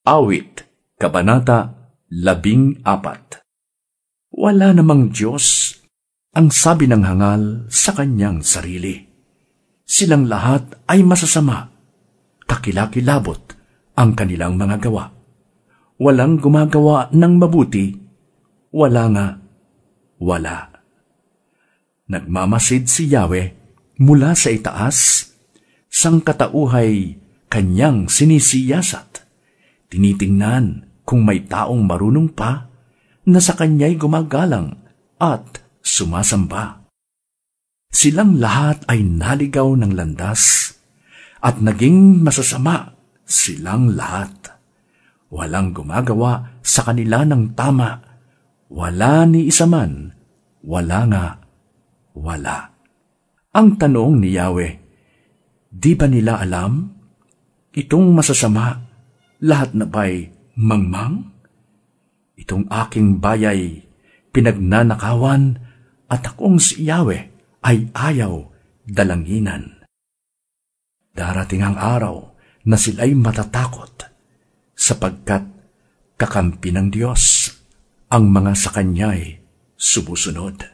Awit, Kabanata, Labing Apat Wala namang Diyos ang sabi ng hangal sa kanyang sarili. Silang lahat ay masasama, kakilakilabot ang kanilang mga gawa. Walang gumagawa ng mabuti, wala nga, wala. Nagmamasid si Yahweh mula sa itaas, sang katauhay kanyang sinisiyasat. Tinitingnan kung may taong marunong pa na sa kanya'y gumagalang at sumasamba. Silang lahat ay naligaw ng landas at naging masasama silang lahat. Walang gumagawa sa kanila ng tama. Wala ni isa man. Wala nga. Wala. Ang tanong ni Yahweh, di ba nila alam? Itong masasama, lahat na ba'y mangmang? Itong aking bayay, pinagnanakawan, at akong si Yahweh ay ayaw dalanginan. Darating ang araw na sila'y matatakot, sapagkat kakampi ng Diyos ang mga sa Kanya'y sumusunod.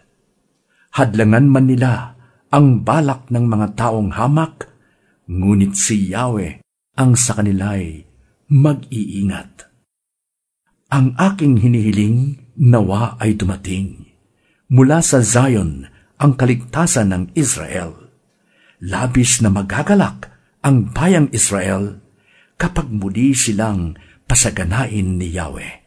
Hadlangan man nila ang balak ng mga taong hamak, ngunit si Yahweh ang sa kanila'y mag-iingat. Ang aking hinihiling nawa ay dumating. Mula sa Zion ang kaligtasan ng Israel. Labis na magagalak ang bayang Israel kapag muli silang pasaganain ni Yahweh.